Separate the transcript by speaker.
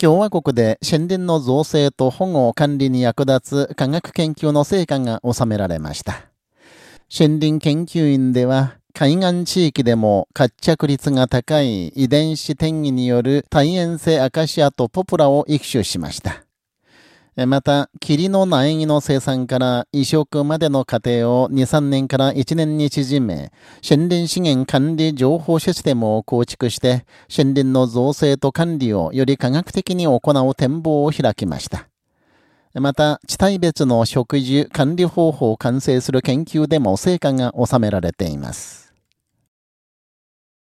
Speaker 1: 共和国で森林の造成と保護管理に役立つ科学研究の成果が収められました。森林研究院では、海岸地域でも活着率が高い遺伝子転移による耐塩性アカシアとポプラを育種しました。また、霧の苗木の生産から移植までの過程を2、3年から1年に縮め、森林資源管理情報システムを構築して、森林の造成と管理をより科学的に行う展望を開きました。また、地帯別の植樹管理方法を完成する研究でも成果が収められています。